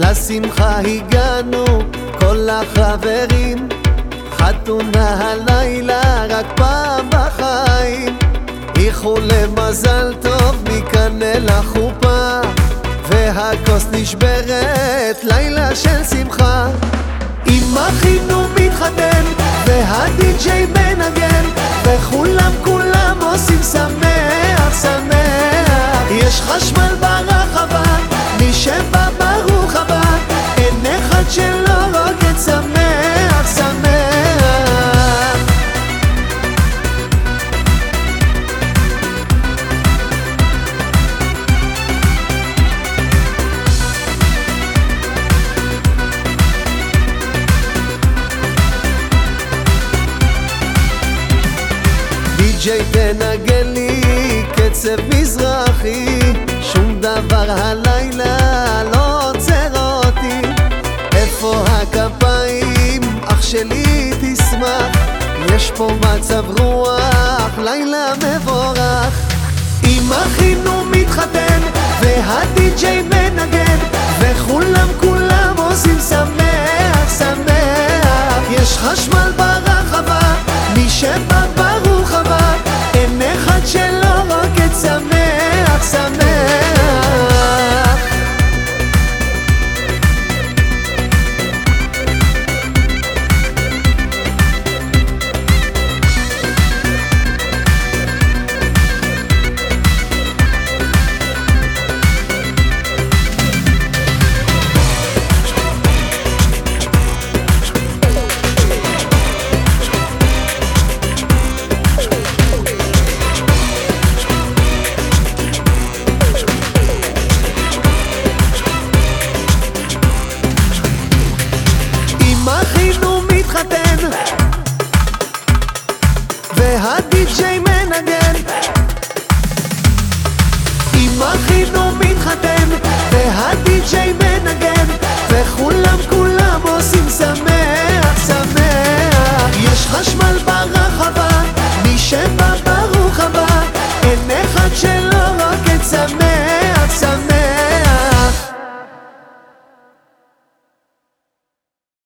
לשמחה הגענו, כל החברים. חתונה הלילה רק פעם בחיים. איחולי מזל טוב מכאן אל החופה, והכוס נשברת, לילה של שמחה. עם אחינו מתחתן, והדי-ג'יי מנגן, וכולם כולם עושים שמח שמח. יש חשמל ברחבה, די-ג'יי תנגן לי קצב מזרחי. שום דבר הלילה לא עוצר אותי. איפה הכפיים? אח שלי תשמח. יש פה מצב רוח, לילה מבורך. אם אחינו מתחתן והדי-ג'יי מנגן וכולם כולם עושים שמח שמח. יש חשמל והדי-ג'יי מנגן. אם אחינו מתחתן והדי-ג'יי מנגן וכולם כולם